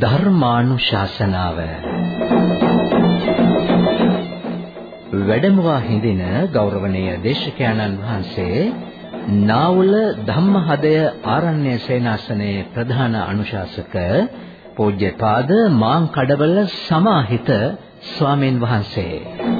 ධර්මානුශාසනාව. වැඩමවා හිඳින ගෞරවනීය දේශකයන්න් වහන්සේ නාවුල ධම්මහදය ආරණ්‍ය සේනාසනයේ ප්‍රධාන අනුශාසක පූජ්‍යපාද මාංකඩවල සමාහිත ස්වාමීන් වහන්සේ.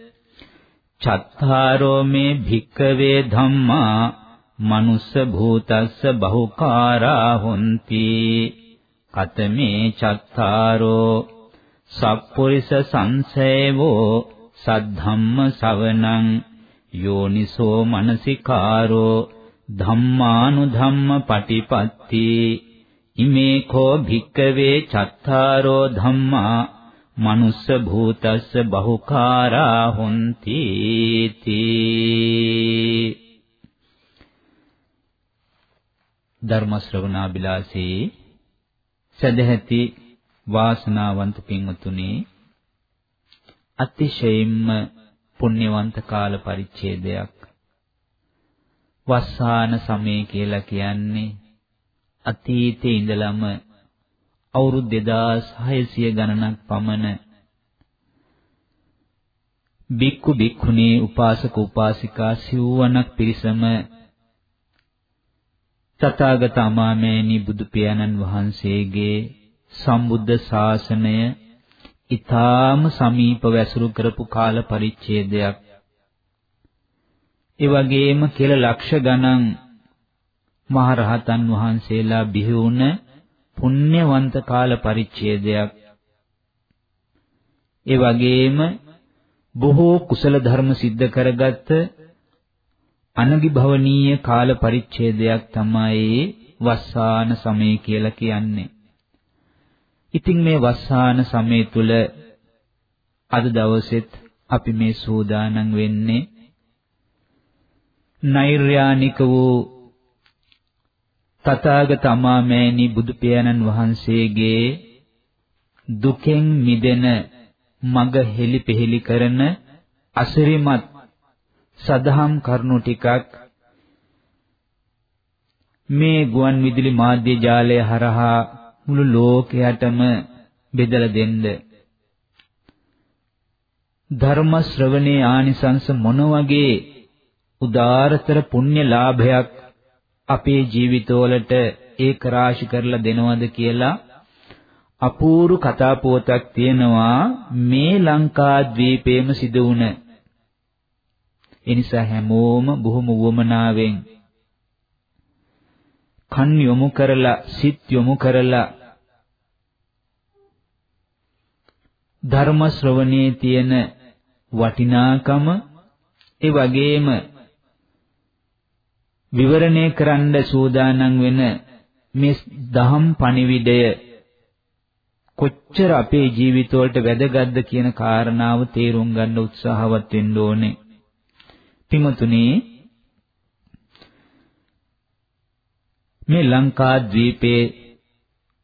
චත්තාරෝ මේ භික්කවේ ධම්මා මනුස්ස භූතස්ස බහුකාරා හොಂತಿ කතමේ චත්තාරෝ සප්පුරිස සංසේවෝ සද්ධම්ම සවනං යෝනිසෝ මනසිකාරෝ ධම්මානුධම්ම පටිපත්ති ඉමේ කෝ භික්කවේ චත්තාරෝ ධම්මා මනුස්ස භූතස්ස බහුකාරා හොಂತಿ තී. ධර්ම ශ්‍රවණාබිලාසී සදැහැති වාසනාවන්ත පින්වතුනි අතිශයින්ම පුණ්‍යවන්ත කාල පරිච්ඡේදයක්. වස්සාන සමය කියලා කියන්නේ අතීතේ ඉඳලම අවුරුදු 2600 ගණනක් පමණ. බික්කු බික්ඛුණී උපාසක උපාසිකා සිව්වණක් පිරිසම තථාගත අමාමෑණි බුදු පියාණන් වහන්සේගේ සම්බුද්ධ ශාසනය ඊ타ම සමීපව ඇසුරු කරපු කාල පරිච්ඡේදයක්. ඒ වගේම කෙල ලක්ෂ ගණන් මහරහතන් වහන්සේලා බිහි වුණ පුණ්‍යවන්ත කාල පරිච්ඡේදයක් ඒ වගේම බොහෝ කුසල ධර්ම સિદ્ધ කරගත්ත අනගිභවනීය කාල පරිච්ඡේදයක් තමයි වස්සාන සමය කියලා කියන්නේ. ඉතින් මේ වස්සාන සමය තුල අද දවසෙත් අපි මේ සූදානම් වෙන්නේ නෛර්යානික වූ තථාගත අමාමෑණි බුදු පියාණන් වහන්සේගේ දුකෙන් මිදෙන මඟ හෙලිපෙහෙලි කරන අසිරිමත් සදහම් කරුණු ටිකක් මේ ගුවන් විදුලි මාධ්‍ය ජාලය හරහා මුළු ලෝකයටම බෙදලා දෙන්න. ධර්ම ශ්‍රවණේ ආනිසංස මොන වගේ උදාරතර පුණ්‍ය ලාභයක් අපේ ජීවිතවලට ඒක රාශි කරලා දෙනවද කියලා අපූර්ව කතා පුවතක් තියෙනවා මේ ලංකා ද්වීපයේම සිදු වුණ. ඒ නිසා හැමෝම බොහොම වමනාවෙන් කන් යොමු කරලා සිත් යොමු කරලා ධර්ම ශ්‍රවණයේ තියෙන වටිනාකම ඒ වගේම විවරණය කරන්න සූදානම් වෙන මේ දහම් පණිවිඩය කොච්චර අපේ ජීවිතවලට වැදගත්ද කියන කාරණාව තේරුම් ගන්න උත්සාහවත් වෙන්න ඕනේ. පින්වතුනි මේ ලංකා ද්වීපයේ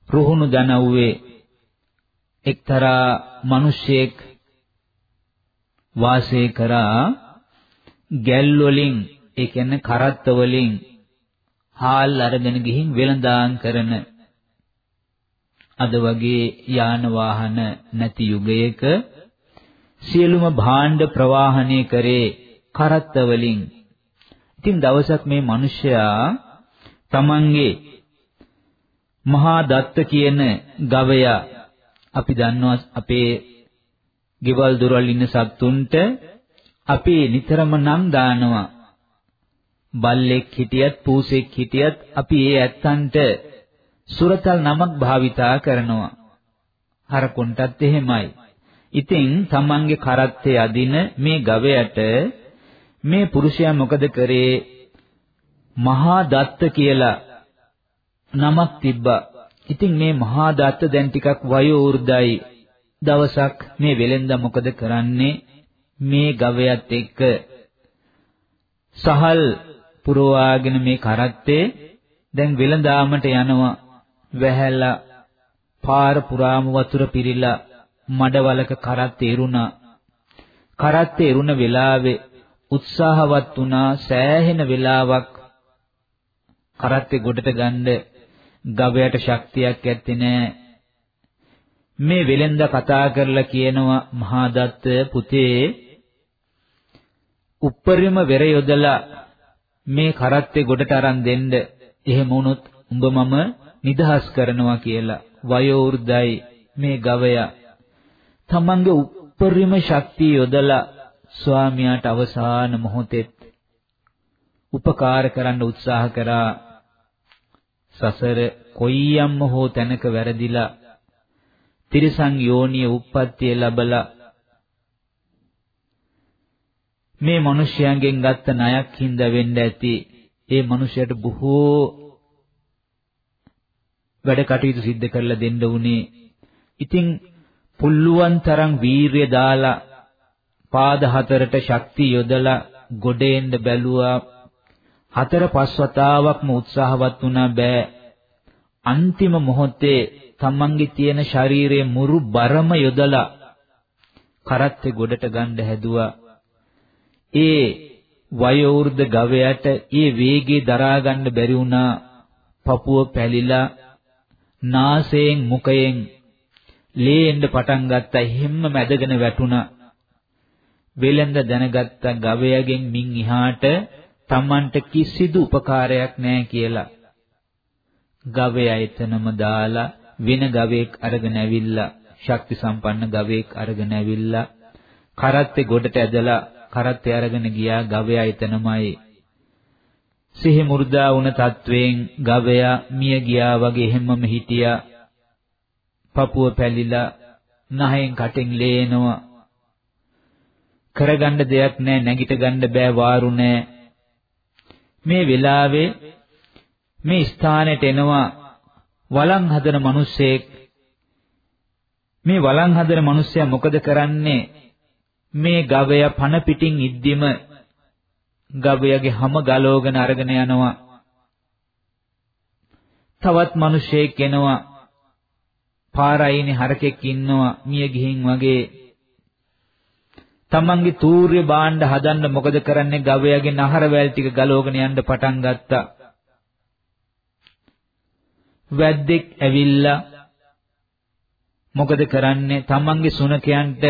රුහුණු දනව්වේ එක්තරා මිනිසෙක් වාසය කරා ගැල් වලින් ඒ කියන්නේ කරත්ත වලින් හාල් අරගෙන ගිහින් වෙළඳාම් කරන අද වගේ යාන වාහන නැති යුගයක සියලුම භාණ්ඩ ප්‍රවාහණය කරේ කරත්ත වලින්. ඉතින් දවසක් මේ මිනිසයා තමන්ගේ මහා දත්ත කියන ගවයා අපි දන්නවා අපේ ගෙවල් දොරවල් ඉන්න සත්තුන්ට අපි නිතරම නම් දානවා බල්ලෙක් හිටියත් පූසෙක් හිටියත් අපි ඒ ඇත්තන්ට සුරතල් නමක් භාවිතා කරනවා. හරකුන්ටත් එහෙමයි. ඉතින් තමන්ගේ කරත්තේ අදින මේ ගවයට මේ පුරුෂයා මොකද කරේ? මහා දත්ත කියලා නමක් තිබ්බා. ඉතින් මේ මහා දත්ත දැන් ටිකක් වයෝ වෘද්ධයි. දවසක් මේ වෙලෙන්ද මොකද කරන්නේ? මේ ගවයත් එක්ක සහල් පුරවාගෙන මේ කරත්තේ දැන් වෙලඳාමට යනවා. වැහැලා පාර පුරාම වතුර පිරීලා මඩවලක කරත්තේ එරුණා. කරත්තේ එරුණ වෙලාවේ උත්සාහවත් වුණා සෑහෙන වෙලාවක් කරත්තේ ගොඩට ගන්න. ගවයට ශක්තියක් ඇත්තේ නැහැ මේ වෙලෙන්ද කතා කරලා කියනවා මහා දත්ත පුතේ උප්පරිම වෙර යොදලා මේ කරත්තේ ගොඩට අරන් දෙන්න. එහෙම වුණොත් උඹ මම නිදහස් කරනවා කියලා. වයෝ වෘද්ධයි මේ ගවයා. තමන්ගේ උප්පරිම ශක්තිය යොදලා ස්වාමියාට අවසාන මොහොතෙත් උපකාර කරන්න උත්සාහ කරා. සසර කොයියම්ම හෝ තැනක වැරදිලා තිරිසන් යෝනිය උප්පත්තිය ලැබලා මේ මිනිස්යන්ගෙන් ගත්ත ණයක් හින්දා වෙන්න ඇති. ඒ මිනිසයාට බොහෝ වැඩ කටයුතු සිද්ධ කරලා දෙන්න උනේ. ඉතින් පුල්ලුවන් තරම් වීරිය දාලා පාද හතරට ශක්තිය යොදලා ගොඩේන්න බැලුවා. හතර පස් වතාවක්ම උත්සාහවත් වුණා බෑ. අන්තිම මොහොතේ තමන්ගේ තියෙන ශරීරයේ මුරු බරම යොදලා කරත්තේ ගොඩට ගන්න හැදුවා. ඒ වයෝවෘද්ධ ගවයාට ඒ වේගය දරා ගන්න බැරි වුණා. පපුව පැලිලා නාසයෙන් මුඛයෙන් ලේ එන්න පටන් ගත්තා. එහෙම්ම මැදගෙන වැටුණා. වෙලඳ දැනගත්ත ගවයාගෙන් මින් එහාට Tamanට කිසිදු උපකාරයක් නැහැ කියලා. ගවයා එතනම දාලා වෙන ගවයෙක් අරගෙන ඇවිල්ලා ශක්ති සම්පන්න ගවයෙක් අරගෙන ඇවිල්ලා කරත්තේ ගොඩට ඇදලා කරත්තේ අරගෙන ගියා ගවයා එතනමයි. සිහි මුර්දා වුණ තත්වයෙන් ගවයා මිය ගියා වගේ හැමම හිටියා. පපුව පැලිලා නහයෙන් කටෙන් ලේනවා. කරගන්න දෙයක් නැහැ නැගිට ගන්න බෑ වාරු නැහැ මේ වෙලාවේ මේ ස්ථානෙට එනවා වළං හදන මිනිස්සෙක්. මේ වළං හදන මිනිස්සයා මොකද කරන්නේ? මේ ගවය පන පිටින් ඉද්දිම ගවයගේ හැම ගලවගෙන අරගෙන යනවා. තවත් මිනිසෙක් එනවා. පාරයිනේ හරකෙක් ඉන්නවා මිය ගිහින් වගේ. තමන්ගේ තූර්ය භාණ්ඩ හදන්න මොකද කරන්නේ? ගවයාගේ නහර වැල් ටික ගලවගෙන යන්න පටන් ගත්තා. වැද්දෙක් ඇවිල්ලා මොකද කරන්නේ? තමන්ගේ සුනකයන්ට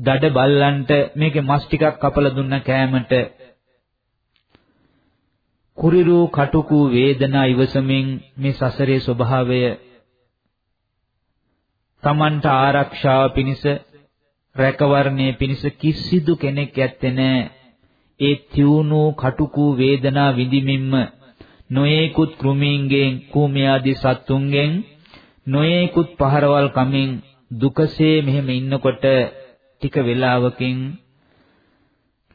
දඩ බල්ලන්ට මේකේ මස් ටිකක් කපලා දුන්න කෑමට. කුරිරු කටුකු වේදනා ඉවසමින් මේ සසරේ ස්වභාවය. තමන්ට ආරක්ෂාව පිණිස රැකවරණයේ පිණිස කිසිදු කෙනෙක් ඇත්තේ නැහැ. ඒ තියුණු කටුකු වේදනා විඳිමින්ම නොයේකුත් කෘමීන්ගෙන් කූමියාදී සත්තුන්ගෙන් නොයේකුත් පහරවල් කමින් දුකසේ මෙහෙම ඉන්නකොට ටික වේලාවකින්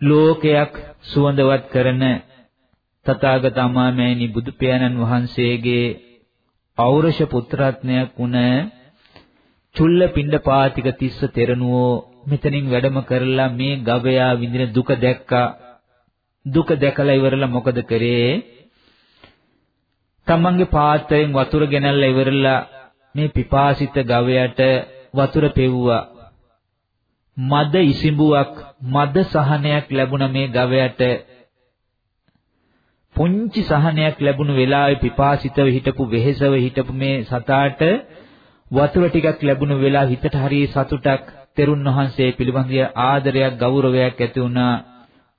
ලෝකයක් සුවඳවත් කරන තථාගත අමාමෑණි බුදු පියාණන් වහන්සේගේ ඖරෂ පුත්‍රත්නයක් වුණ චුල්ල පිණ්ඩපාතික තිස්ස තෙරණුවෝ මෙතනින් වැඩම කරලා මේ ගවයා විඳින දුක දැක්කා දුක දැකලා ඉවරලා මොකද කරේ තමන්ගේ පාත්‍රයෙන් වතුර ගෙනල්ලා ඉවරලා මේ පිපාසිත ගවයට වතුර පෙව්වා. මද ඉසිඹුවක් මද සහනයක් ලැබුණ මේ ගවයට පුංචි සහනයක් ලැබුණු වෙලාවේ පිපාසිතව හිටපු වෙහෙසව හිටපු මේ සතාට වතුර ටිකක් ලැබුණු වෙලාව හිතට හරිය සතුටක් තෙරුන් වහන්සේ පිළිබඳ ආදරයක් ගෞරවයක් ඇති වුණා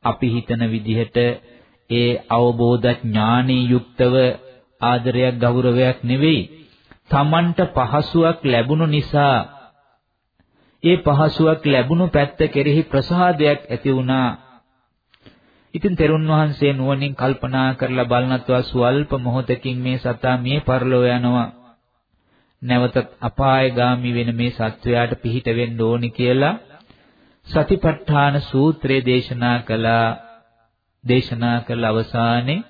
අපි හිතන විදිහට ඒ අවබෝධ ඥානී යුක්තව ආදරයක් ගෞරවයක් නෙවෙයි. Tamanට පහසුවක් ලැබුණු නිසා ඒ පහසුවක් ලැබුණු පැත්ත කෙරෙහි ප්‍රසාදයක් ඇති වුණා. ඉතින් තෙරුන් වහන්සේ නුවණින් කල්පනා කරලා බලනත්වා සුවල්ප මොහොතකින් මේ සතා මේ පරලෝ යනවා. නැවතත් අපායগামী වෙන මේ සත්වයාට පිහිට වෙන්න ඕනි කියලා සතිපට්ඨාන සූත්‍රය දේශනා කළා. දේශනා කළ අවසානයේ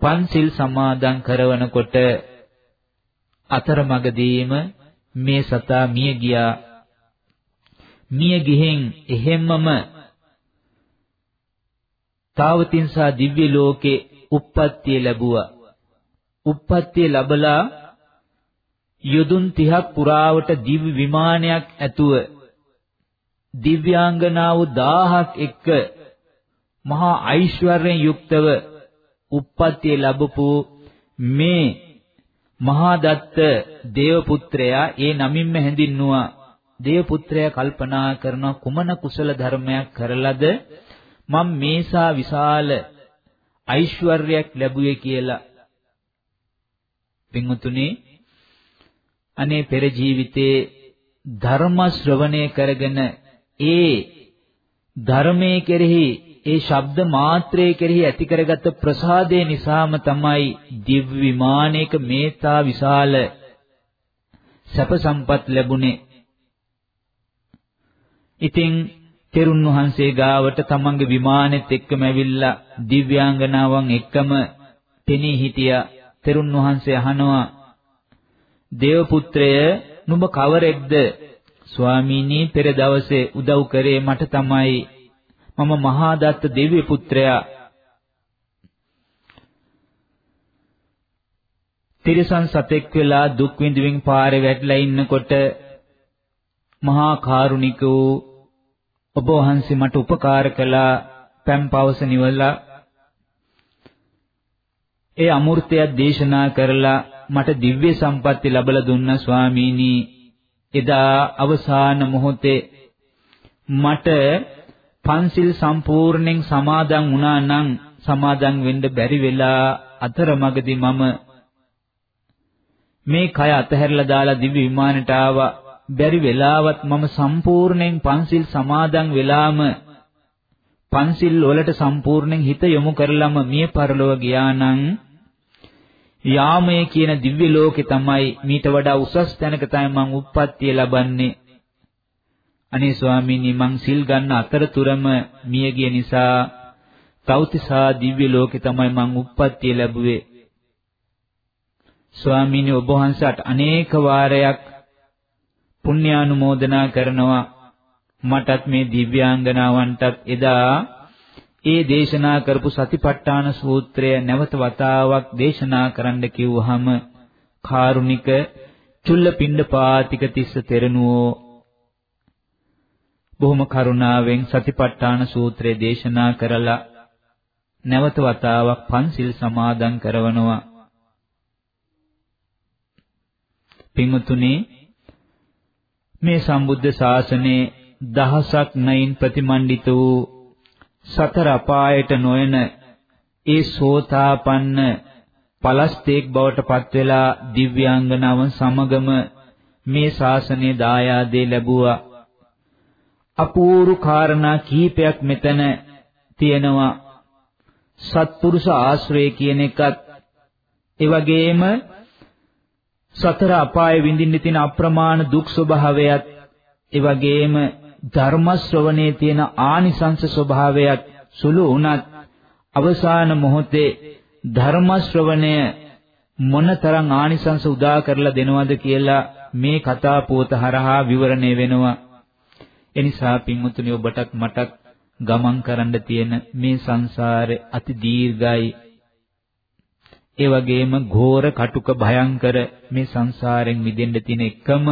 පන්සිල් සමාදන් කරවනකොට අතරමඟදීම මේ සතා මිය ගියා. මිය ගිහින් එහෙම්මම තාවතින්සා දිව්‍ය ලෝකේ උප්පත්තිය ලැබුවා. උප්පත්තිය ලැබලා යොදුන් 30ක් පුරාවට දිව්‍ය විමානයක් ඇතුව දිව්‍යාංගනාව 1000ක් එක්ක මහා ඓශ්වර්යයෙන් යුක්තව උප්පත්තිය ලැබපු මේ මහා දත්ත දේවපුත්‍රයා ඒ නමින්ම හැඳින්නුවා දේවපුත්‍රයා කල්පනා කරන කුමන කුසල ධර්මයක් කරලද මම මේසා විශාල ඓශ්වර්යයක් ලැබුවේ කියලා පින්වතුනි අනේ පෙර ජීවිතේ ධර්ම ශ්‍රවණය කරගෙන ඒ ධර්මයේ කෙරෙහි ඒ ශබ්ද මාත්‍රයේ කෙරෙහි ඇති කරගත් ප්‍රසාදේ නිසාම තමයි දිව්‍ය විමානයක මේතා විශාල සැප සම්පත් ලැබුණේ. ඉතින් තෙරුන් වහන්සේ ගාවට තමන්ගේ විමානෙත් එක්කම ඇවිල්ලා දිව්‍යාංගනාවන් එක්කම පෙනී හිටියා. තෙරුන් වහන්සේ අහනවා දේව පුත්‍රය නුඹ කවරෙක්ද? ස්වාමීනි පෙර දවසේ උදව් කරේ මට තමයි මම මහා දත්ත දෙවිය පුත්‍රයා තිරිසන් සතෙක් වෙලා දුක් විඳින්මින් පාරේ වැටලා ඉන්නකොට මහා කාරුණික වූ ඔබ වහන්සේ මට උපකාර කළා පෑම් පවස නිවලා. ඒ අමූර්තයක් දේශනා කරලා මට දිව්‍ය සම්පatti ලැබලා දුන්න ස්වාමීනි. එදා අවසාන මොහොතේ මට පන්සිල් සම්පූර්ණයෙන් සමාදන් වුණා නම් සමාදන් වෙන්න බැරි වෙලා අතරමඟදී මම මේ කය අතහැරලා දාලා දිව්‍ය විමානට ආවා. බැරි වෙලාවත් මම සම්පූර්ණයෙන් පන්සිල් සමාදන් වෙලාම පන්සිල් වලට සම්පූර්ණයෙන් හිත යොමු කරලම මිය පරලොව ගියා නම් යාමයේ කියන දිව්‍ය ලෝකේ තමයි මීට වඩා උසස් තැනක තමයි මං උප්පත්තිය ලබන්නේ අනේ ස්වාමීනි මං සිල් ගන්න අතරතුරම මිය ගිය නිසා තෞතිසා දිව්‍ය ලෝකේ තමයි මං උප්පත්තිය ලැබුවේ. ස්වාමීනි ඔබ වහන්සේට අනේක වාරයක් පුණ්‍යානුමෝදනා කරනවා මටත් මේ දිව්‍යාංගනාවන්ටත් එදා ඒ දේශනා කරපු සතිපට්ඨාන සූත්‍රය නැවත වතාවක් දේශනා කරන්න කිව්වහම කාරුණික චුල්ල පිණ්ඩපාතික තිස්ස තෙරණුවෝ බොහොම කරුණාවෙන් සතිපට්ඨාන සූත්‍රය දේශනා කරලා නැවත වතාවක් පන්සිල් සමාදන් කරවනවා. පින්වතුනි මේ සම්බුද්ධ ශාසනයේ දහසක් නයින් ප්‍රතිමන්විත වූ සතර අපායට නොයන ඒ සෝතාපන්න පලස්තේක් බවට පත් වෙලා දිව්‍යාංගනාවන් සමගම මේ ශාසනයේ දායාදේ ලැබුවා. අපූර්ව කාරණා කීපයක් මෙතන තියෙනවා. සත්පුරුෂ ආශ්‍රය කියන එකත් ඒ වගේම සතර අපාය විඳින්න තියෙන අප්‍රමාණ දුක් ස්වභාවයත් ඒ වගේම ධර්ම ශ්‍රවණයේ තියෙන ආනිසංස ස්වභාවයත් සුළු වුණත් අවසාන මොහොතේ ධර්ම ශ්‍රවණය මොනතරම් ආනිසංස උදා කරලා දෙනවද කියලා මේ කතා පොත හරහා විවරණය වෙනවා එනිසා පින්වතුනි ඔබටත් මටත් ගමන් කරන්න තියෙන මේ සංසාරේ අති දීර්ඝයි. ඒ වගේම ඝෝර කටුක භයංකර මේ සංසාරයෙන් මිදෙන්න තියෙන එකම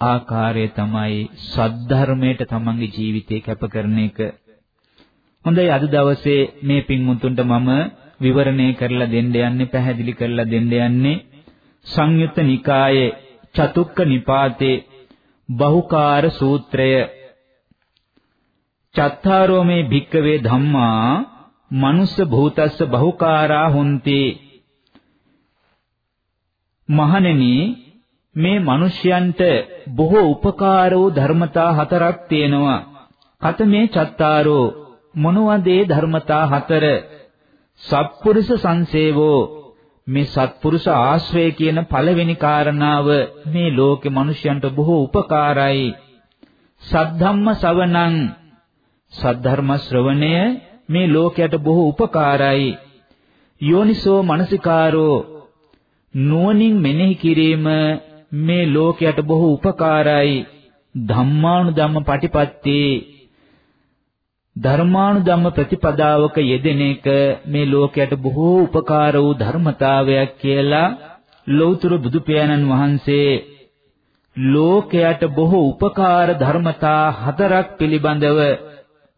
ආකාරය තමයි සද්ධර්මයට තමන්ගේ ජීවිතේ කැප කරන එක. හොඳයි අද දවසේ මේ පින්මුතුන්ට මම විවරණය කරලා දෙන්න යන්නේ පැහැදිලි කරලා දෙන්න යන්නේ සංයුත්ත නිකායේ චතුක්ක නිපාතේ බහුකාර සූත්‍රය චත්තාරෝ මේ භික්කවේ ධම්මා මනුස්ස භූතස්ස බහුකාරා හොಂತಿ මහණෙනි මේ මිනිසයන්ට බොහෝ උපකාර වූ ධර්මතා හතරක් තියෙනවා. කතමේ චත්තාරෝ මොනවද ඒ ධර්මතා හතර? සත්පුරුෂ සංසේවෝ. මේ සත්පුරුෂ ආශ්‍රය කියන පළවෙනි කාරණාව මේ ලෝකේ මිනිසයන්ට බොහෝ උපකාරයි. සද්ධම්ම ශවණං සද්ධර්ම ශ්‍රවණය මේ ලෝකයට බොහෝ උපකාරයි. යෝනිසෝ මනසිකාරෝ නුවණින් මෙනෙහි කිරීම මේ ලෝකයට බොහෝ උපකාරයි ධම්මානුධම්ම පටිපත්තේ ධර්මානුධම්ම ප්‍රතිපදාවක යෙදෙන එක මේ ලෝකයට බොහෝ උපකාර වූ ධර්මතාවයක් කියලා ලෞතර බුදු පියාණන් වහන්සේ ලෝකයට බොහෝ උපකාර ධර්මතා හතරක් පිළිබඳව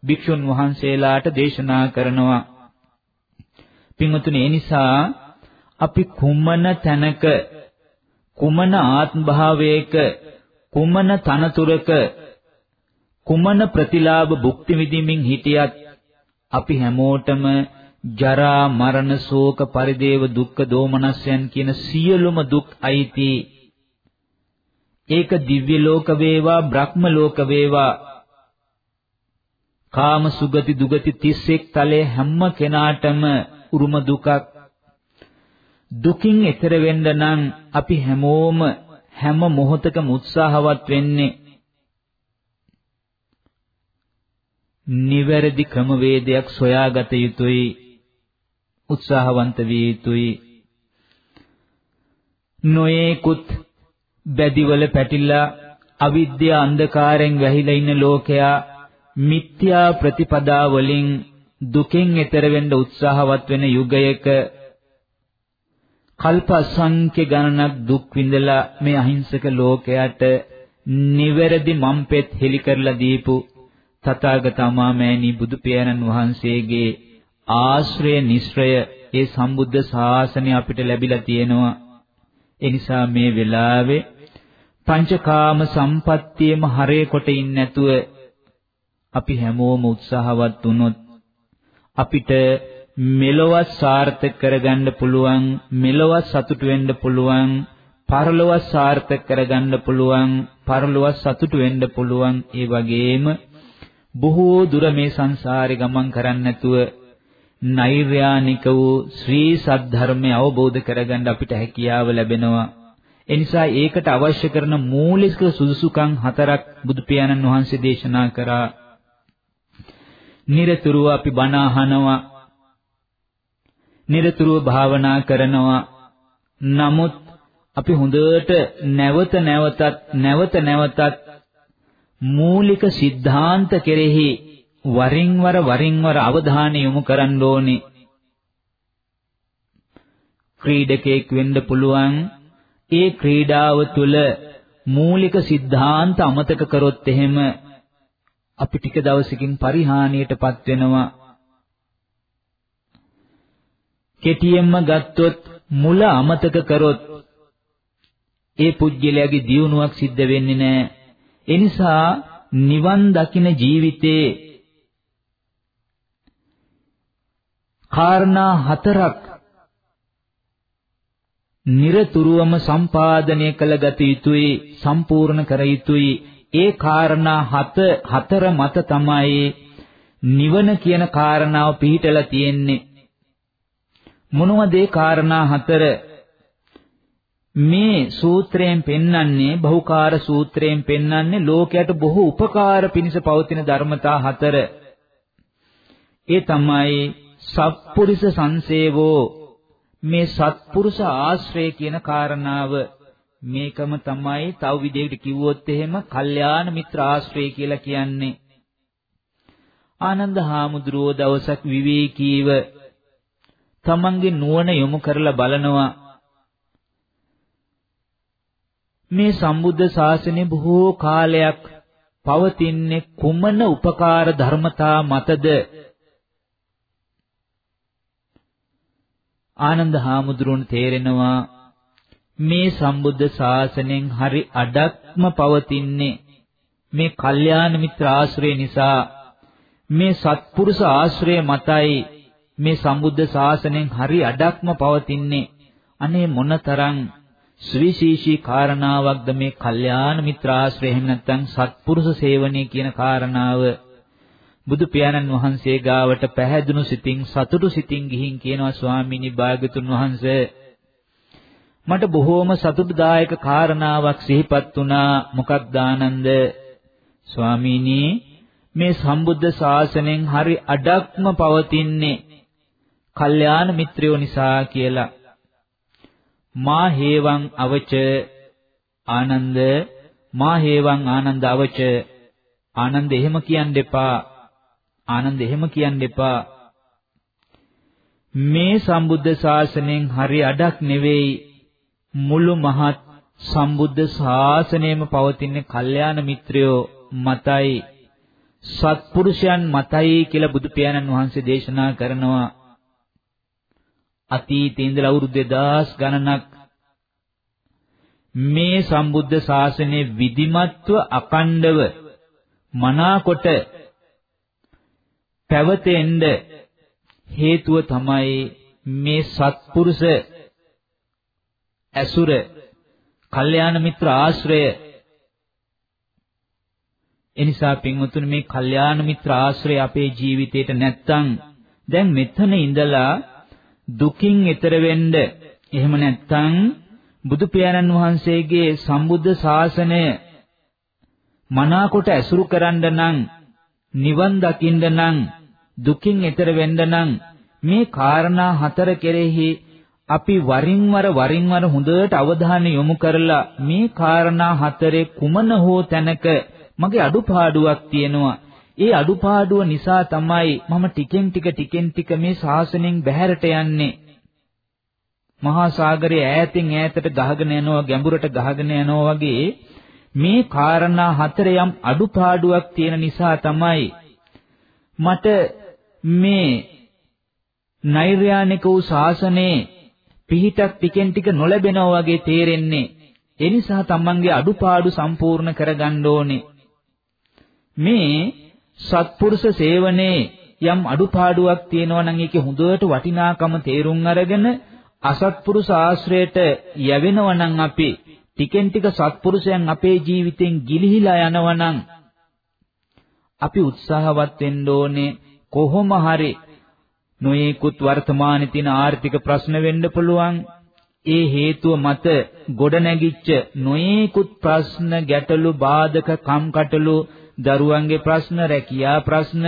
භික්ෂුන් වහන්සේලාට දේශනා කරනවා. පින්වතුනි ඒ නිසා අපි කුමන තැනක කුමන ආත්ම භාවයක කුමන තනතුරක කුමන ප්‍රතිලාභ භුක්ති විඳින්මින් හිටියත් අපි හැමෝටම ජරා මරණ ශෝක පරිදේව දුක්ඛ දෝමනස්යන් කියන සියලුම දුක් අයිති ඒක දිව්‍ය ලෝක වේවා බ්‍රහ්ම ලෝක වේවා කාම සුගති දුගති 31 තලයේ හැම කෙනාටම උරුම දුකක්. දුකින් එතර වෙන්න නම් අපි හැමෝම හැම මොහොතකම උත්සාහවත් වෙන්නේ නිවැරදි ක්‍රමවේදයක් සොයාගත යුතුයි උත්සාහවන්ත විය යුතුයි. නොයේකුත් බැදිවල පැටිලා අවිද්‍යා අන්ධකාරයෙන් වැහිලා ඉන්න ලෝකයා මිත්‍යා ප්‍රතිපදා වලින් දුකෙන් එතර වෙන්න උත්සාහවත් වෙන යුගයක කල්ප අසංඛ්‍ය ගණනක් දුක් විඳලා මේ අහිංසක ලෝකයට නිවැරදි මම්පෙත් හෙලි කරලා දීපු තථාගතමා මෑණි බුදු පියාණන් වහන්සේගේ ආශ්‍රය නිශ්‍රය ඒ සම්බුද්ධ ශාසනය අපිට ලැබිලා තියෙනවා. ඒ නිසා මේ වෙලාවේ පංචකාම සම්පත්තියම හරේ කොට ඉන්නේ නැතුව අපි හැමෝම උත්සාහවත් වුණොත් අපිට මෙලොවත් සාර්ථක කරගන්න පුළුවන් මෙලොවත් සතුට වෙන්න පුළුවන් පරලොවත් සාර්ථක කරගන්න පුළුවන් පරලොවත් සතුට වෙන්න පුළුවන් ඒ වගේම බොහෝ දුර මේ සංසාරේ ගමන් කරන්නේ නැතුව නෛර්යානික වූ ශ්‍රී සද්ධර්මය අවබෝධ කරගන්න අපිට හැකියාව ලැබෙනවා එනිසා ඒකට අවශ්‍ය කරන මූලික සුදුසුකම් හතරක් බුදු පියාණන් වහන්සේ දේශනා කරා. নিরතුරුව අපි බණ අහනවා. නිරතුරුව භාවනා කරනවා. නමුත් අපි හොඳට නැවත නැවතත් නැවත නැවතත් මූලික સિદ્ધාන්ත කෙරෙහි වරින් වර වරින් වර අවධානය යොමු කරන්න ඕනේ. ක්‍රීඩකයෙක් වෙන්න පුළුවන් ඒ ක්‍රීඩාව තුළ මූලික સિદ્ધාන්ත අමතක කරොත් එහෙම අපි ටික දවසකින් පරිහානියටපත් වෙනවා. කෙටියෙන්ම ගත්තොත් මුල අමතක කරොත් ඒ පුජ්‍යලයාගේ දියුණුවක් සිද්ධ වෙන්නේ නැහැ. ඒ නිසා නිවන් දකින ජීවිතේ කාරණා හතරක් নিরතුරුවම සම්පාදනය කළ ගත යුතුයි සම්පූර්ණ කර යුතුයි ඒ කාරණා හත හතර මත තමයි නිවන කියන කාරණාව පිහිටලා තියෙන්නේ. මොනවද ඒ කාරණා හතර? මේ සූත්‍රයෙන් පෙන්වන්නේ බහුකාර සූත්‍රයෙන් පෙන්වන්නේ ලෝකයට බොහෝ උපකාර පිණිස පවතින ධර්මතා හතර. ඒ තමයි සප්පුරිස සංසේවෝ. මේ සත්පුරුෂ ආශ්‍රය කියන කාරණාව. මේකම තමයි තව විදිහකට කිව්වොත් එහෙම කල්යාණ මිත්‍ර ආශ්‍රය කියලා කියන්නේ. ආනන්ද හාමුදුරුවෝ දවසක් විවේකීව තමන්ගේ නුවණ යොමු කරලා බලනවා මේ සම්බුද්ධ ශාසනය බොහෝ කාලයක් පවතින්නේ කුමන උපකාර ධර්මතා මතද ආනන්ද හාමුදුරුවන් තේරෙනවා මේ සම්බුද්ධ ශාසනයෙන් හරි අඩක්ම පවතින්නේ මේ කල්යාණ මිත්‍ර ආශ්‍රය නිසා මේ සත්පුරුෂ ආශ්‍රය මතයි මේ සම්බුද්ධ ශාසනයෙන් හරි අඩක්ම පවතින්නේ. අනේ මොනතරම් සුවිශේෂී කාරණාවක්ද මේ කල්යාණ මිත්‍ර ආශ්‍රය එහෙම නැත්නම් සත්පුරුෂ සේවනයේ කියන කාරණාව. බුදු පියාණන් වහන්සේ ගාවට පැහැදුණු සිතින් සතුටු සිතින් ගිහින් කියනවා ස්වාමීනි භාග්‍යතුන් වහන්සේ මට බොහෝම සතුටුදායක කාරණාවක් සිහිපත් වුණා. මොකක්ද ආනන්ද? ස්වාමීනි මේ සම්බුද්ධ ශාසනයෙන් හරි අඩක්ම පවතින්නේ කල්යාණ මිත්‍රයෝ නිසා කියලා. මා හේවං අවච ආනන්ද මා හේවං ආනන්ද අවච. ආනන්ද එහෙම කියන්න එපා. ආනන්ද එහෙම කියන්න එපා. මේ සම්බුද්ධ ශාසනයෙන් හරි අඩක් නෙවෙයි. මුළු මහත් සම්බුද්ධ ශාසනයම පවතින්නේ කල්යාණ මිත්‍රයෝ මතයි සත්පුරුෂයන් මතයි කියලා බුදු පියාණන් වහන්සේ දේශනා කරනවා. අතීතේ ඉඳලා අවුරුදු 2000 ගණනක් මේ සම්බුද්ධ ශාසනයේ විධිමත්ව අකණ්ඩව මනාකොට පැවතෙන්න හේතුව තමයි මේ සත්පුරුෂ ඇසුර කල්යාණ මිත්‍ර ආශ්‍රය. එනිසා පින්වතුනි මේ කල්යාණ මිත්‍ර ආශ්‍රය අපේ ජීවිතේට නැත්තම් දැන් මෙතන ඉඳලා දුකින් එතර වෙන්න. එහෙම නැත්තම් බුදු පියාණන් වහන්සේගේ සම්බුද්ධ ශාසනය මනාකොට ඇසුරු කරන්න නම් නිවන් දකින්න නම් දුකින් එතර වෙන්න නම් මේ කාරණා හතර කෙරෙහි අපි වරින් වර වරින් වර හොඳට අවධානය යොමු කරලා මේ කාරණා හතරේ කුමන හෝ තැනක මගේ අඩුපාඩුවක් තියෙනවා ඒ අඩුපාඩුව නිසා තමයි මම ටිකෙන් ටික ටිකෙන් ටික මේ ශාසනයෙන් බැහැරට යන්නේ. මහා සාගරයේ ඈතින් ඈතට ගහගෙන යනවා ගැඹුරට ගහගෙන යනවා වගේ මේ කාරණා හතරේ යම් අඩුපාඩුවක් තියෙන නිසා තමයි මට මේ නෛර්යානික වූ ශාසනයේ පිහිටක් ටිකෙන් ටික නොලැබෙනවා වගේ තේරෙන්නේ. ඒ නිසා තමන්ගේ අඩුපාඩු සම්පූර්ණ කරගන්න ඕනේ. මේ සත්පුරුෂ සේවනයේ යම් අඩුපාඩුවක් තියෙනවා නම් ඒකේ හොඳට වටිනාකම තේරුම් අරගෙන අසත්පුරුෂ ආශ්‍රයයට යැවෙනවා නම් අපි ටිකෙන් ටික සත්පුරුෂයන් අපේ ජීවිතෙන් ගිලිහිලා යනවා නම් අපි උත්සාහවත් වෙන්න ඕනේ කොහොම හරි නොයේකුත් වර්තමානයේ තියෙන ආර්ථික ප්‍රශ්න වෙන්න පුළුවන්. ඒ හේතුව මත ගොඩනැගිච්ච නොයේකුත් ප්‍රශ්න ගැටලු බාධක කම්කටොළු දරුවන්ගේ ප්‍රශ්න, රැකියා ප්‍රශ්න,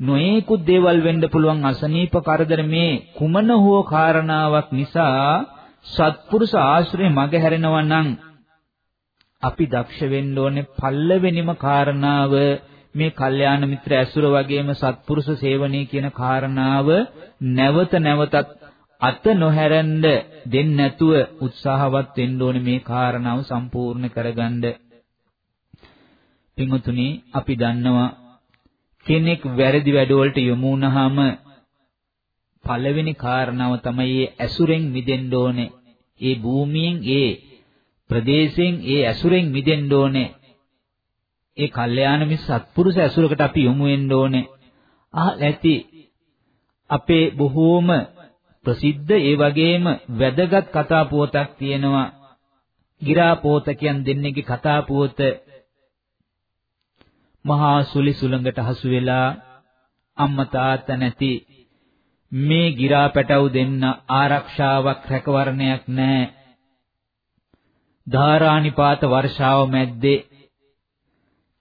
නොයෙකුත් දේවල් වෙන්න පුළුවන් අසනීප කරදර මේ කුමන හෝ කාරණාවක් නිසා සත්පුරුෂ ආශ්‍රය මග හැරෙනවා නම් අපි දක්ෂ වෙන්න ඕනේ පල්ලවෙනිම කාරණාව මේ කල්යාණ මිත්‍ර ඇසුර වගේම සත්පුරුෂ සේවනයේ කියන කාරණාව නැවත නැවතත් අත නොහැරෙන්න දෙන්නේ නැතුව උත්සාහවත් වෙන්න ඕනේ මේ කාරණාව සම්පූර්ණ කරගන්න. පින්වතුනි අපි දන්නවා කෙනෙක් වැරදි වැඩවලට යොමු වුණාම පළවෙනි කාරණාව තමයි ඒ ඇසුරෙන් මිදෙන්න ඕනේ. ඒ භූමියෙන් ඒ ප්‍රදේශයෙන් ඒ ඇසුරෙන් මිදෙන්න ඕනේ. ඒ කල්යාණ මිස් සත්පුරුෂ ඇසුරකට අපි යොමු වෙන්න ඕනේ. අහලා ඇති අපේ බොහෝම ප්‍රසිද්ධ ඒ වගේම වැදගත් කතා පුවතක් තියෙනවා. ගිරා පෝතකයන් දෙන්නේගේ කතා පුවත මහා සුලි සුළඟට හසු වෙලා අම්මා තාත්තා නැති මේ ගිරා පැටව් දෙන්න ආරක්ෂාවක් රැකවරණයක් නැහැ. ධාරානිපාත වර්ෂාව මැද්දේ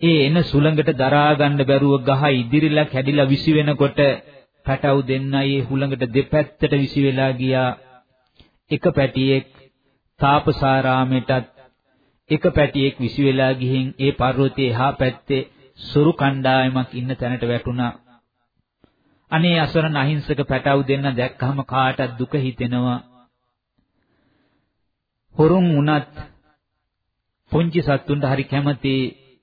ඒ එන සුළඟට දරා ගන්න බැරුව ගහ ඉදිරිලා කැඩිලා විසි වෙනකොට පැටව් දෙන්නයි ඒ හුළඟට දෙපැත්තට විසි වෙලා ගියා. එක පැටියෙක් තාපසාරාමයටත් එක පැටියෙක් විසි වෙලා ගිහින් ඒ පර්වතයේ එහා පැත්තේ සුරු කණ්ඩායමක් ඉන්න තැනට වැටුණා. අනේ අසරණ අහිංසක පැටව් දෙන්න දැක්කහම කාටත් දුක හිතෙනවා. හොරුන් වුණත් පුංචි සත්තුන්ට හරි කැමති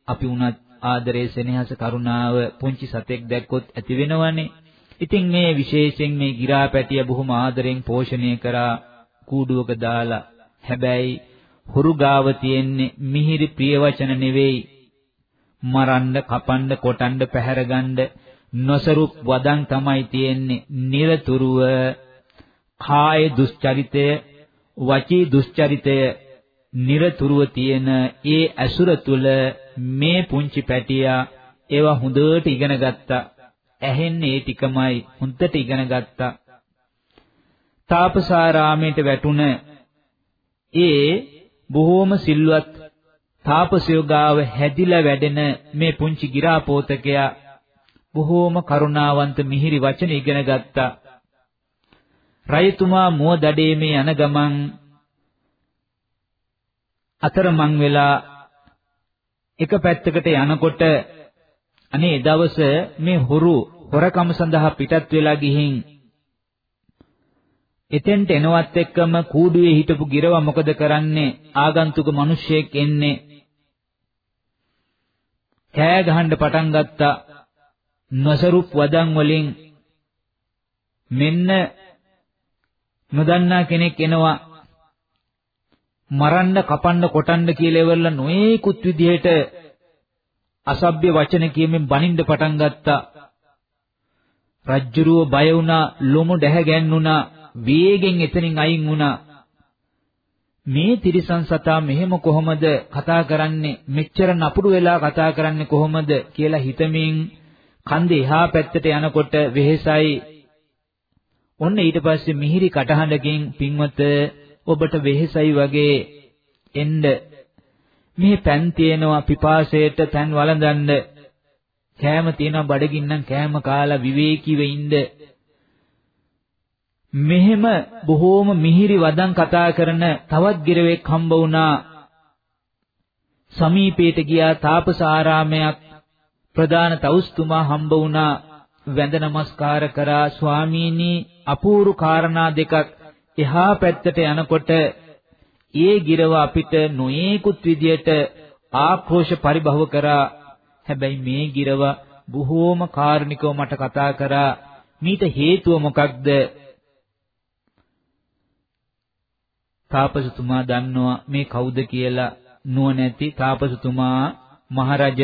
අපි වුණත් ආදරේ සෙනෙහස කරුණාව පුංචි සතෙක් දැක්කොත් ඇති වෙනවනේ. ඉතින් මේ විශේෂයෙන් මේ ගිරා පැටිය බොහොම ආදරෙන් පෝෂණය කරා කූඩුවක දාලා. හැබැයි හුරු ගාව තියෙන්නේ මිහිරි ප්‍රිය වචන නෙවෙයි මරන්න, කපන්න, කොටන්න, පැහැරගන්න නොසරුප් වදන් තමයි තියෙන්නේ. නිරතුරුව කාය දුස්චරිතය, වචී දුස්චරිතය නිරතුරුව තියෙන ඒ ඇසුර තුල මේ පුංචි පැටියා ඒවා හොඳට ඉගෙන ගත්තා. ඇහෙන්නේ ඒ ටිකමයි හොඳට ඉගෙන ගත්තා. තාපසාරාමයට වැටුණ ඒ බොහෝම සිල්වත් තාපසයෝ ගාව හැදිලා වැඩෙන මේ පුංචි ගිරාපෝතකයා බොහෝම කරුණාවන්ත මිහිරි වචන ඉගෙන ගත්තා. රජතුමා මුව දඩේමේ යන ගමන් අතරමං වෙලා එක පැත්තකට යනකොට අනේ දවස මේ හොරු හොරකම සඳහා පිටත් වෙලා ගිහින් එතෙන්ට එනවත් එක්කම කූඩුවේ හිටපු ගිරව මොකද කරන්නේ? ආගන්තුක මිනිහෙක් එන්නේ. කෑ ගහන්න පටන් ගත්තා. නොසරුප් වදන් වලින් මෙන්න නොදන්නා කෙනෙක් එනවා. මරන්න කපන්න කොටන්න කියලා ඉවරලා නොේකුත් විදිහට අසභ්‍ය වචන කියමින් බනින්න පටන් ගත්තා. රජ්ජුරුව බය වුණා, ලොමු දැහැ ගැන්නුණා, වේගෙන් එතනින් අයින් වුණා. මේ තිරිසන් සතා මෙහෙම කොහොමද කතා කරන්නේ මෙච්චර නපුරු වෙලා කතා කරන්නේ කොහොමද කියලා හිතමින් කන්දේ එහා පැත්තට යනකොට වෙහෙසයි ඔන්න ඊට පස්සේ මිහිරි කටහඬකින් පින්වත ඔබට වෙහෙසයි වගේ එන්න. මේ පෑන් තියෙනවා පිපාසයට පෑන් වළඳන්න. කෑම තියෙනවා බඩගින්නම් කෑම කාලා විවේකීව ඉන්න. මෙහෙම බොහෝම මිහිරි වදන් කතා කරන තවත් ගිරවෙක් හම්බ වුණා. සමීපයට ගියා තාපස ආරාමයක් ප්‍රධාන තවුස්තුමා හම්බ වුණා. වැඳ නමස්කාර කරා ස්වාමීනි අපූරු කාරණා දෙකක් එහා පැත්තට යනකොට ඒ ගිරව අපිට නොයේකුත් විදියට ආක්‍රෝෂ පරිභව කරා. හැබැයි මේ ගිරව බොහෝම කාරුණිකව මට කතා කරා. මීට හේතුව මොකක්ද? තාපසතුමා දන්නවා මේ කවුද කියලා නුවණැති තාපසතුමා මහරජ.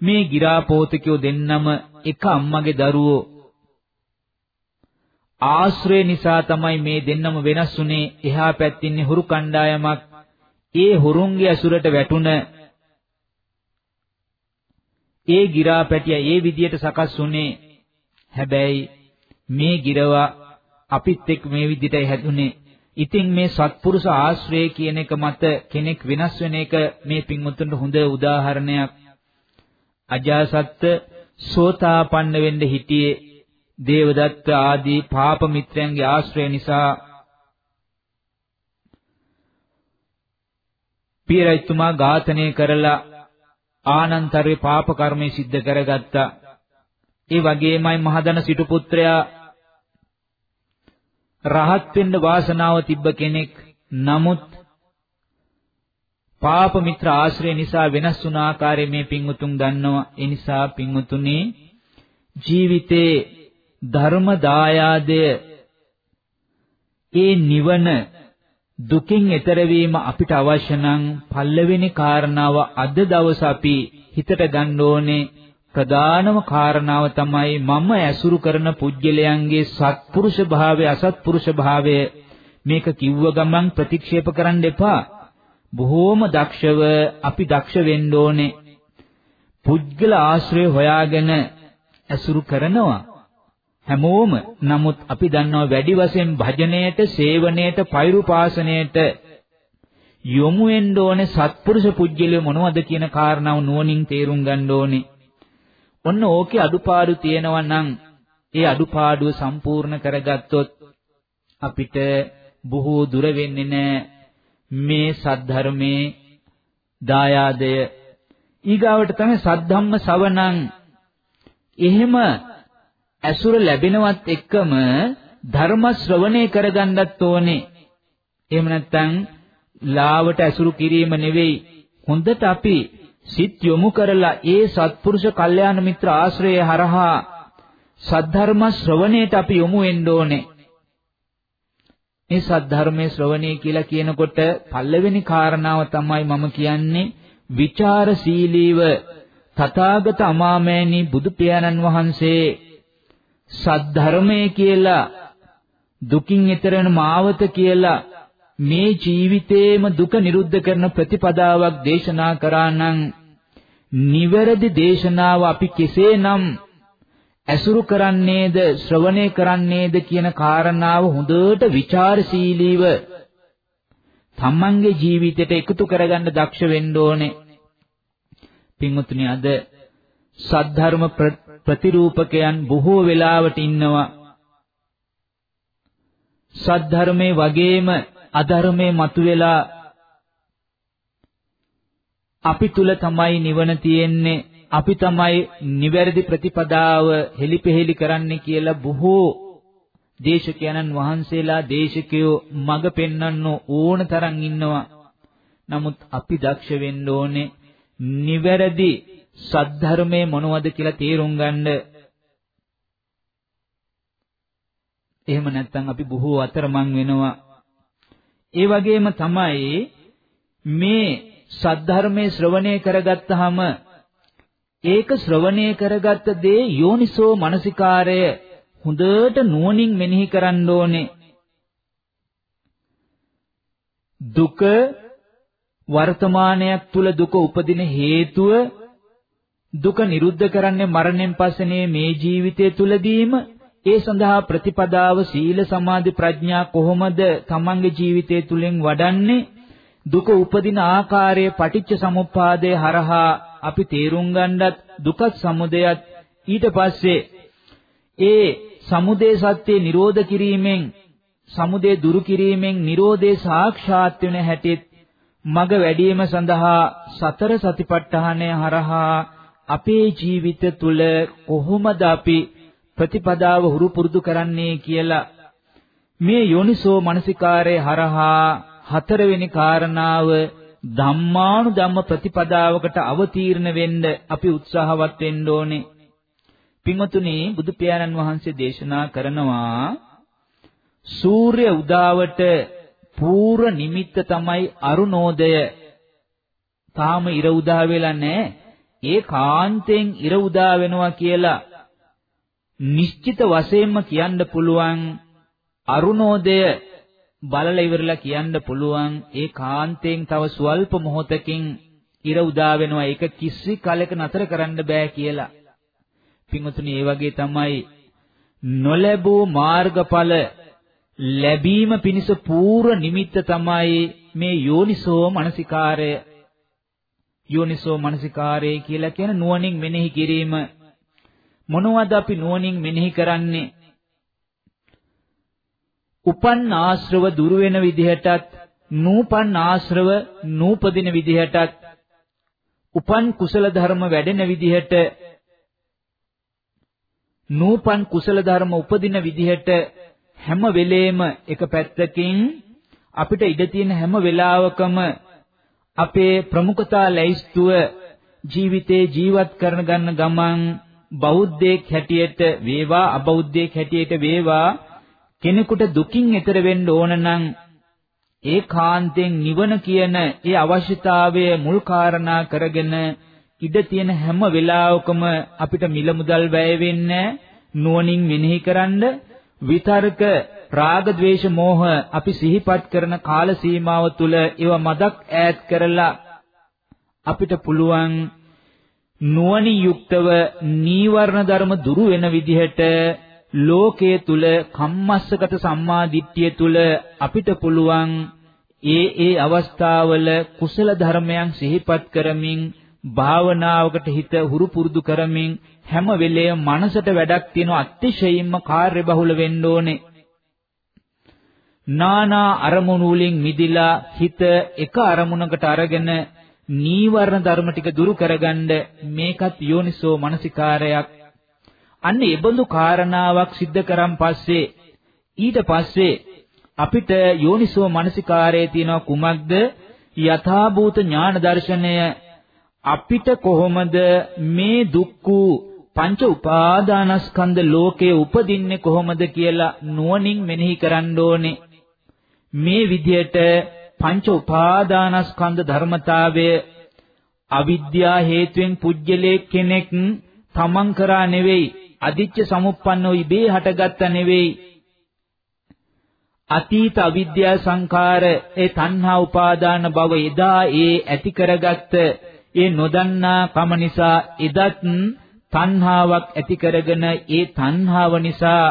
මේ ගිරාපෝතකයෝ දෙන්නම එක අම්මගේ දරුවෝ ආශ්‍රය නිසා තමයි මේ දෙන්නම වෙනස් වුනේ එහා පැත්තින්නේ හුරු කණ්ඩායමක්. ඒ හුරුන්ගේ ඇසුරට වැටුණ ඒ ගිරා පැටිය ඒ විදියට සකස් වුනේ හැබැයි මේ ගිරව අපිත් එක්ක මේ විදිහටයි හැදුනේ. ඉතින් මේ සත්පුරුෂ ආශ්‍රය කියන එක මත කෙනෙක් වෙනස් වෙන එක මේ පින්වුතුන්ට හොඳ උදාහරණයක්. අජාසත්ත සෝතාපන්න වෙන්න හිටියේ. දේවදත්ත ආදී පාප මිත්‍රයන්ගේ ආශ්‍රය නිසා පියරයිතුමා ඝාතනය කරලා ආනන්තරේ පාප කර්මය සිද්ධ කරගත්තා. ඒ වගේමයි මහදන සිටු පුත්‍රයා රහත් වෙන්න වාසනාව තිබ්බ කෙනෙක්. නමුත් පාප මිත්‍ර ආශ්‍රය නිසා වෙනස් වුණ ආකාරය මේ පින්වුතුන් දන්නවා. ඒ නිසා පින්වුතුනි ජීවිතේ ධර්ම දායාදය ඒ නිවන දුකින් එතර වීම අපිට අවශ්‍ය නම් පල්ලවෙනි කාරණාව අද දවස අපි හිතට ගන්න ඕනේ ප්‍රධානම කාරණාව තමයි මම ඇසුරු කරන පුජ්‍යලයන්ගේ සත්පුරුෂ භාවය අසත්පුරුෂ භාවය. මේක කිව්ව ගමන් ප්‍රතික්ෂේප කරන්න එපා. බොහෝම දක්ෂව අපි දක්ෂ වෙන්න ඕනේ. පුජ්‍යල ආශ්‍රය හොයාගෙන ඇසුරු කරනවා. හැමෝම නමුත් අපි දන්නවා වැඩි වශයෙන් භජනයට, සේවනයට, පෛරුපාසනයට යොමු වෙන්න ඕනේ සත්පුරුෂ පුජ්‍යලය මොනවද කියන කාරණාව නුවණින් තේරුම් ගන්න ඕනේ. ඔන්න ඕකේ අඩුපාඩු තියෙනවා නම් ඒ අඩුපාඩුව සම්පූර්ණ කරගත්තොත් අපිට බොහෝ දුර වෙන්නේ නැහැ මේ සද්ධර්මයේ දායාදය. ඊගාවට තමයි සද්ධම්ම සවණං එහෙම ඇසුර ලැබෙනවත් එක්කම ධර්ම ශ්‍රවණය කරගන්නත් ඕනේ. එහෙම නැත්නම් ලාවට ඇසුරු කිරීම නෙවෙයි හොඳට අපි සිත් යොමු කරලා ඒ සත්පුරුෂ කල්යාණ මිත්‍ර ආශ්‍රය හරහා සද්ධර්ම ශ්‍රවණයට අපි යොමු වෙන්න ඕනේ. මේ සද්ධර්මයේ ශ්‍රවණය කියලා කියනකොට පළවෙනි කාරණාව තමයි මම කියන්නේ විචාරශීලීව තථාගත අමාමෑණි බුදු පියාණන් වහන්සේ සද්ධර්මය කියලා දුකින් ඈතර වෙන මාවත කියලා මේ ජීවිතේම දුක නිරුද්ධ කරන ප්‍රතිපදාවක් දේශනා කරා නම් නිවැරදි දේශනාව අපි කෙසේනම් ඇසුරු කරන්නේද ශ්‍රවණය කරන්නේද කියන කාරණාව හොඳට ਵਿਚාරශීලීව තමන්ගේ ජීවිතයට එකතු කරගන්න දක්ෂ වෙන්න ඕනේ. පින්වතුනි අද සද්ධර්ම ප්‍රතිරූපකයන් බොහෝ වෙලාවට ඉන්නවා. සද්ධර්මයේ වගේම අධර්මයේ මතුවෙලා අපි තුල තමයි නිවන තියෙන්නේ අපි තමයි නිවැරදි ප්‍රතිපදාව හෙලිපෙහෙලි කරන්නේ කියලා බොහෝ දේශකයන්න් වහන්සේලා දේශකයෝ මඟ පෙන්වන්න ඕන තරම් ඉන්නවා. නමුත් අපි දක්ෂ වෙන්න ඕනේ නිවැරදි සද්ධර්මයේ මොනවද කියලා තේරුම් ගන්න. එහෙම නැත්නම් අපි බොහෝ අතරමං වෙනවා. ඒ වගේම තමයි මේ සද්ධර්මයේ ශ්‍රවණය කරගත්තාම ඒක ශ්‍රවණය කරගත්ත දේ යෝනිසෝ මනසිකාරය හොඳට නුවණින් මෙනෙහි කරන්න ඕනේ. දුක වර්තමානයක් තුල දුක උපදින හේතුව දුක නිරුද්ධ කරන්නේ මරණයෙන් පස්සේනේ මේ ජීවිතය තුලදීම ඒ සඳහා ප්‍රතිපදාව සීල සමාධි ප්‍රඥා කොහොමද තමන්ගේ ජීවිතය තුලින් වඩන්නේ? දුක උපදින ආකාරයේ පටිච්ච සමුප්පාදයේ හරහා අපි තේරුම් ගන්නත් දුකත් සමුදයත් ඊට පස්සේ ඒ සමුදේ සත්‍ය නිරෝධ කිරීමෙන් සමුදේ දුරු කිරීමෙන් නිරෝධේ සාක්ෂාත් වෙන හැටිත් මග වැඩිම සඳහා සතර සතිපට්ඨානය හරහා අපේ ජීවිත තුළ කොහොමද අපි ප්‍රතිපදාව හුරු පුරුදු කරන්නේ කියලා මේ යෝනිසෝ මනසිකාරයේ හරහා හතරවෙනි කාරණාව ධම්මානු ධම්ම ප්‍රතිපදාවකට අවතීර්ණ වෙන්න අපි උත්සාහවත් වෙන්න ඕනේ. පින්වතුනි බුදු පියාණන් වහන්සේ දේශනා කරනවා සූර්ය උදාවට පූර්ව නිමිත්ත තමයි අරුණෝදය. තාම ඉර උදා වෙලා නැහැ. ඒ කාන්තෙන් ඉර උදා වෙනවා කියලා නිශ්චිත වශයෙන්ම කියන්න පුළුවන් අරුණෝදය බලලා ඉවරලා කියන්න පුළුවන් ඒ කාන්තෙන් තව ස්වල්ප මොහොතකින් ඉර උදා වෙනවා ඒක කිසි කලක නතර කරන්න බෑ කියලා. පින්වතුනි ඒ වගේ තමයි නොලැබූ මාර්ගඵල ලැබීම පිණිස පූර්ව නිමිත්ත තමයි මේ යෝනිසෝ මනසිකාරය. යෝනිසෝ මනසිකාරය කියලා කියන නුවණින් මෙනෙහි කිරීම මොනවද අපි නුවණින් මෙනෙහි කරන්නේ? උපන් ආශ්‍රව දුරු වෙන විදිහටත් නූපන් ආශ්‍රව නූපදින විදිහටත් උපන් කුසල ධර්ම වැඩෙන විදිහට නූපන් කුසල ධර්ම උපදින විදිහට හැම වෙලේම එක පැත්තකින් අපිට ඉඩ තියෙන හැම වෙලාවකම අපේ ප්‍රමුඛතා ලැයිස්තුව ජීවිතේ ජීවත් කරන ගන්න ගමන් බෞද්ධයෙක් හැටියට වේවා අබෞද්ධයෙක් හැටියට වේවා කෙනෙකුට දුකින් එතර වෙන්න ඕන නම් ඒකාන්තයෙන් නිවන කියන ඒ අවශ්‍යතාවය මුල් කාරණා කරගෙන ඉඩ තියෙන හැම වෙලාවකම අපිට මිල මුදල් වැය වෙන්නේ නුවණින් මෙනෙහි කරන්න විතර්ක රාග ద్వේෂ මෝහ අපි සිහිපත් කරන කාල සීමාව තුල ඒව මදක් ඈත් කරලා අපිට පුළුවන් නුවණින් යුක්තව නීවරණ ධර්ම දුරු වෙන විදිහට ලෝකයේ තුල කම්මස්සගත සම්මා දිට්ඨිය තුල අපිට පුළුවන් ඒ ඒ අවස්ථාවල කුසල ධර්මයන් සිහිපත් කරමින් භාවනාවකට හිත හුරු පුරුදු කරමින් හැම වෙලේම මනසට වැඩක් තියෙන අතිශයින්ම කාර්යබහුල වෙන්න ඕනේ. නානා අරමුණු වලින් මිදිලා හිත එක අරමුණකට අරගෙන නීවරණ ධර්ම ටික දුරු කරගන්න මේකත් යෝනිසෝ මනසිකාරයක්. අන්න ඒ බඳු කාරණාවක් සිද්ධ කරන් පස්සේ ඊට පස්සේ අපිට යෝනිසෝ මනසිකාරයේ තියෙන කුමක්ද? යථාභූත ඥාන දර්ශනය. අපිට කොහොමද මේ දුක්ඛ පංච උපාදානස්කන්ධ ලෝකයේ උපදින්නේ කොහොමද කියලා නුවණින් මෙනෙහි කරන්න ඕනේ. මේ විදිහට පංච උපාදානස්කන්ධ ධර්මතාවය අවිද්‍යා හේතුවෙන් පුජ්‍යලේ කෙනෙක් තමන් කරා නෙවෙයි අදිච්ච සමුප්පන්නෝ ඉබේ හටගත්තා නෙවෙයි. අතීත අවිද්‍යා සංඛාර ඒ තණ්හා උපාදාන භව එදා ඒ ඇති කරගත්ත ඒ නොදන්නා කම නිසා එදත් තණ්හාවක් ඇති කරගෙන ඒ තණ්හාව නිසා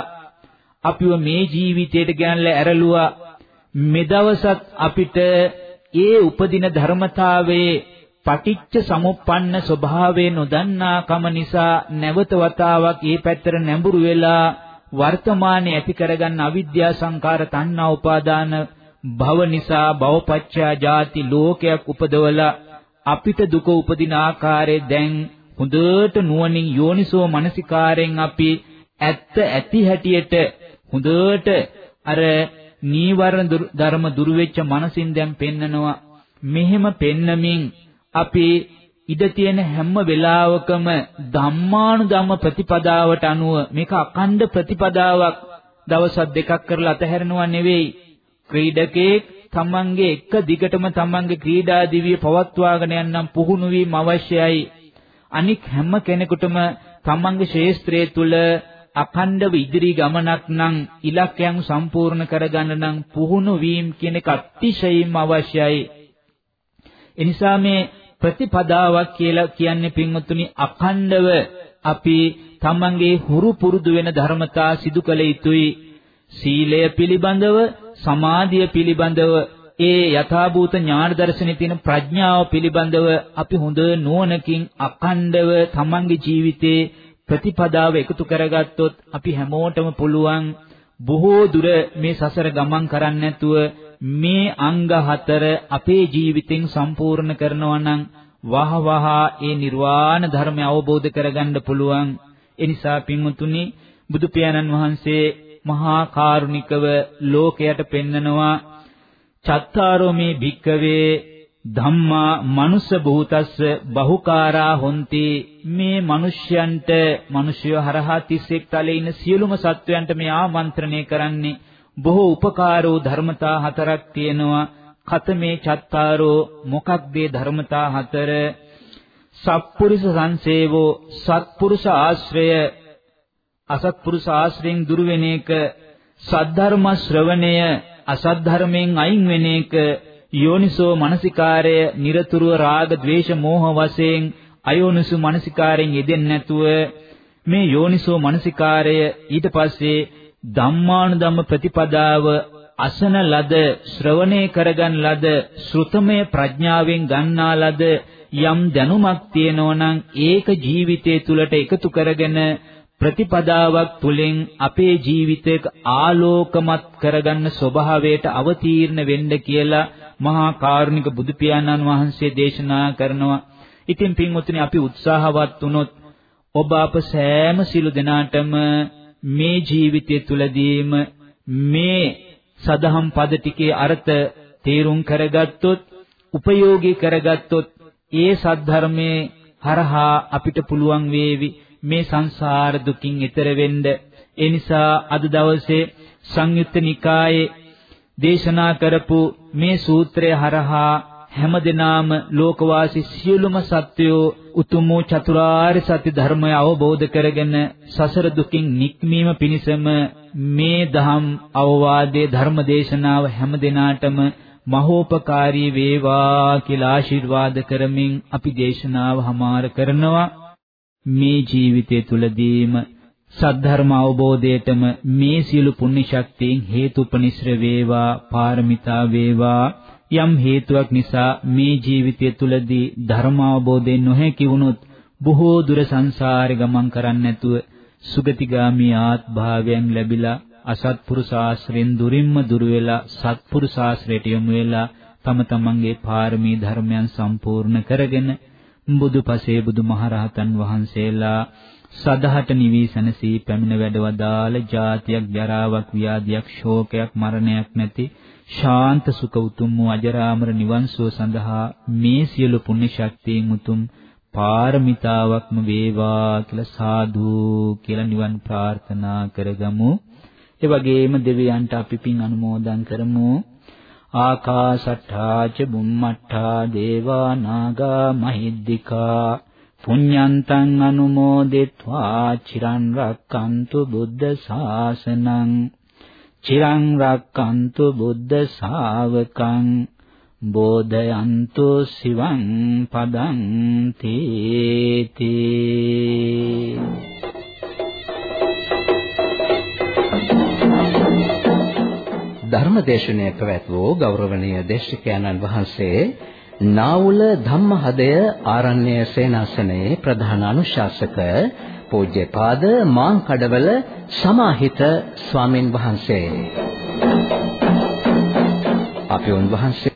අපිව මේ ජීවිතයට ගෙනල්ලා ඇරලුවා. මෙදවසත් අපිට ඒ උපදින ධර්මතාවයේ පටිච්ච සමුප්පන්න ස්වභාවය නොදන්නා කම නිසා නැවත වතාවක් ඒ පැත්තට නැඹුරු වෙලා වර්තමානයේ ඇති කරගන්න අවිද්‍යා සංකාර තණ්හා උපාදාන භව නිසා භවපච්චා ජාති ලෝකයක් උපදවලා අපිට දුක උපදින ආකාරය දැන් හොඳට නුවණින් යෝනිසෝ මනසිකාරයෙන් අපි ඇත්ත ඇති හැටියට හොඳට අර නීවරණ ධර්ම දුරු වෙච්ච මනසින් දැන් පෙන්නනවා. මෙහෙම පෙන්නමින් අපි ඉඩ තියෙන හැම වෙලාවකම ධම්මානුධම්ම ප්‍රතිපදාවට අනුව මේක අකණ්ඩ ප්‍රතිපදාවක් දවසක් දෙකක් කරලා අතහැරෙනවා නෙවෙයි. ක්‍රීඩකෙක් තමන්ගේ එක දිගටම තමන්ගේ ක්‍රීඩා දිවිය පවත්වාගෙන යන්නම් පුහුණු වීම අවශ්‍යයි. අනික් හැම කෙනෙකුටම තමන්ගේ ශේස්ත්‍රයේ තුල අඛණ්ඩව ඉදිරි ගමනක් නම් ඉලක්කයන් සම්පූර්ණ කරගන්න නම් පුහුණු වීම කියන එක අතිශයින්ම අවශ්‍යයි. එනිසා මේ ප්‍රතිපදාවක් කියලා කියන්නේ පින්වත්තුනි අඛණ්ඩව අපි තමන්ගේ හුරු පුරුදු වෙන ධර්මතා සිදු කළ යුතුයි. සීලය පිළිබඳව, සමාධිය පිළිබඳව, ඒ යථාභූත ඥාන දර්ශනේ තියෙන ප්‍රඥාව පිළිබඳව අපි හොඳ නුවණකින් අඛණ්ඩව තමන්ගේ ජීවිතේ ප්‍රතිපදාව එකතු කරගත්තොත් අපි හැමෝටම පුළුවන් බොහෝ දුර මේ සසර ගමන් කරන්නේ නැතුව මේ අංග හතර අපේ ජීවිතෙන් සම්පූර්ණ කරනවා නම් වහ වහ ඒ නිර්වාණ ධර්මය අවබෝධ කරගන්න පුළුවන්. ඒ නිසා පින්වතුනි බුදු පියාණන් වහන්සේ මහා කාරුණිකව ලෝකයට පෙන්නනවා චත්තාරෝ මේ භික්කවේ ධම්මා මනුස්ස භූතස්ස බහුකාරා හොಂತಿ මේ මිනිස්යන්ට මිනිස්ය හරහා 31 තලයේ ඉන්න සියලුම සත්වයන්ට මේ ආමන්ත්‍රණය කරන්නේ බොහෝ උපකාරෝ ධර්මතා හතරක් තියෙනවා. කතමේ චත්තාරෝ මොකක්ද ධර්මතා හතර? සත්පුරුෂ සංසේවෝ සත්පුරුෂ ආශ්‍රය. අසත්පුරුෂ ආශ්‍රයෙන් දුර වෙන එක සද්ධර්ම ශ්‍රවණය අසද්ධර්මයෙන් අයින් වෙන එක යෝනිසෝ මනසිකාරය নিরතුරුව රාග ద్వේෂ මෝහ වශයෙන් අයෝනිසු මනසිකාරයෙන් යෙදෙන්නේ නැතුව මේ යෝනිසෝ මනසිකාරය ඊට පස්සේ ධම්මානුධම්ම ප්‍රතිපදාව අසන ලද ශ්‍රවණය කරගත් ලද ශ්‍රුතමය ප්‍රඥාවෙන් ගන්නා ලද යම් දැනුමක් තියෙනවනම් ඒක ජීවිතය තුළට එකතු කරගෙන ප්‍රතිපදාවක් තුළින් අපේ ජීවිතයක ආලෝකමත් කරගන්න ස්වභාවයට අවතීර්ණ වෙන්න කියලා මහා කාරුණික බුදු පියාණන් වහන්සේ දේශනා කරනවා. ඉතින් පින්වත්නි අපි උත්සාහවත් වුණොත් ඔබ අප සෑම සිළු දෙනාටම මේ ජීවිතය තුලදීම මේ සදහම් පද ටිකේ අර්ථ තේරුම් කරගත්තොත් උපයෝගී කරගත්තොත් ඒ සද්ධර්මයේ හරහා අපිට පුළුවන් වේවි මේ සංසාර දුකින් එතර වෙන්න ඒ නිසා අද දවසේ සංයුත්ත නිකායේ දේශනා කරපු මේ සූත්‍රය හරහා හැමදෙනාම ලෝකවාසී සියලුම සත්වයෝ උතුම් වූ චතුරාර්ය සත්‍ය ධර්මය අවබෝධ කරගෙන සසර දුකින් නික්මීම පිණිසම මේ දහම් අවවාදයේ ධර්ම දේශනාව හැමදෙනාටම මහෝපකාරී වේවා කියලා ආශිර්වාද කරමින් අපි දේශනාව හමාර කරනවා. මේ ජීවිතය තුලදීම සද්ධර්ම අවබෝධයටම මේ සියලු පුණ්‍ය ශක්තියින් හේතුපනිශ්‍ර වේවා පාරමිතා වේවා. යම් හේතුවක් නිසා මේ ජීවිතය තුලදී ධර්ම අවබෝධය නොහැකි වුණොත් බොහෝ දුර සංසාරේ ගමන් කරන්නේ නැතුව සුගතිගාමී ආත්භාවයන් ලැබිලා අසත්පුරුෂ ආශ්‍රයෙන් දුරින්ම දුර වෙලා සත්පුරුෂ ආශ්‍රයට යොමු වෙලා තම තමන්ගේ පාරමී ධර්මයන් සම්පූර්ණ කරගෙන බුදුපසේ බුදුමහරහතන් වහන්සේලා සදහට නිවිසනසී පැමිණ වැඩවදාල ජාතියක් ජරාවක් ව්‍යාධියක් ශෝකයක් මරණයක් නැති ශාන්ත සුඛ උතුම් වූ අජරාමර නිවන් සුව සඳහා මේ සියලු පුණ්‍ය ශක්තියින් උතුම් පාරමිතාවක්ම වේවා කියලා සාදු කියලා නිවන් ප්‍රාර්ථනා කරගමු. ඒ වගේම දෙවියන්ට අපි පින් අනුමෝදන් කරමු. ආකාශට්ඨා ච බුම්මට්ඨා දේවා නාග මහිද්దికා පුඤ්ඤන්තං අනුමෝදිත්වා චිරන් රක්칸තු බුද්ධ ශාසනං චිරං රක්칸තු බුද්ධ ශාවකං බෝධයන්තු සිවං පදං තේති ධර්මදේශනය පැවැත්වූ ගෞරවනීය දේශකයන්න් වහන්සේ නාවුල ධම්මහදය ආරණ්‍ය සේනාසනයේ ප්‍රධාන අනුශාසක පූජ්‍යපාද මාංකඩවල සමාහිත ස්වාමින් වහන්සේ. අපි උන්වහන්සේ